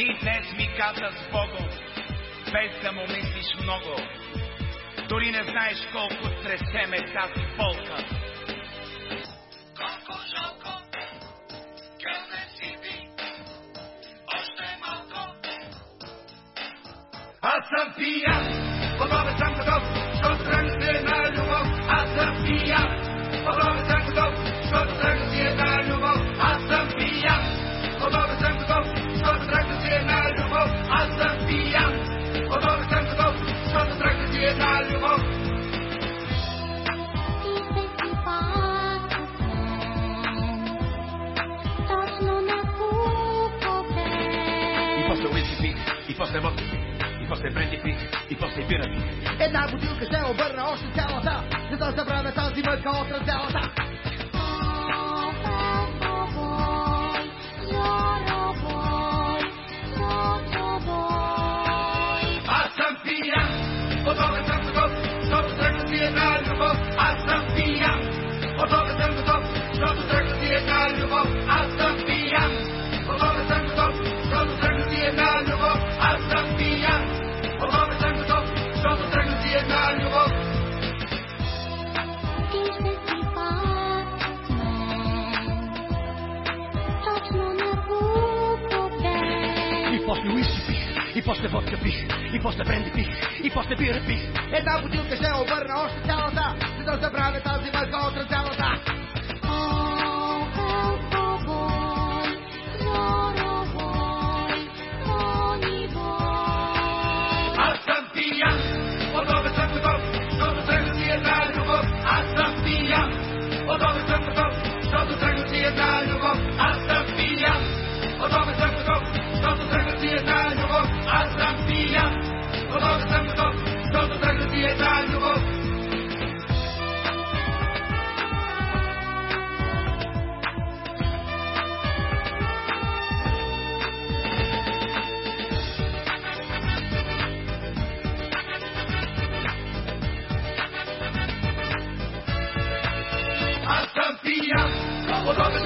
Ти днес ми каза с Богом, без да му мислиш много. Дори не знаеш колко тресеме тази полка. Колко жалко, къде си ти? Още малко. Аз съм пиян, готовен съм готов, си една любов. Аз съм пиян, И после уиски пих, и после пих, и после бренди пих, и после бира пих. Една бутилка ще обърна още цялата, за да забравя тази мъка от разделата. Аз съм пиян, готовен съм готов, защото тръгна си една любов. Аз съм пиян, готовен съм готов, защото тръгна си една любов. Аз съм пиян, И после уиски пих, и после водка пих, и после бренди пих, и после бира пих. Една бутилка ще обърна още цялата, за да забравя тази Por lo de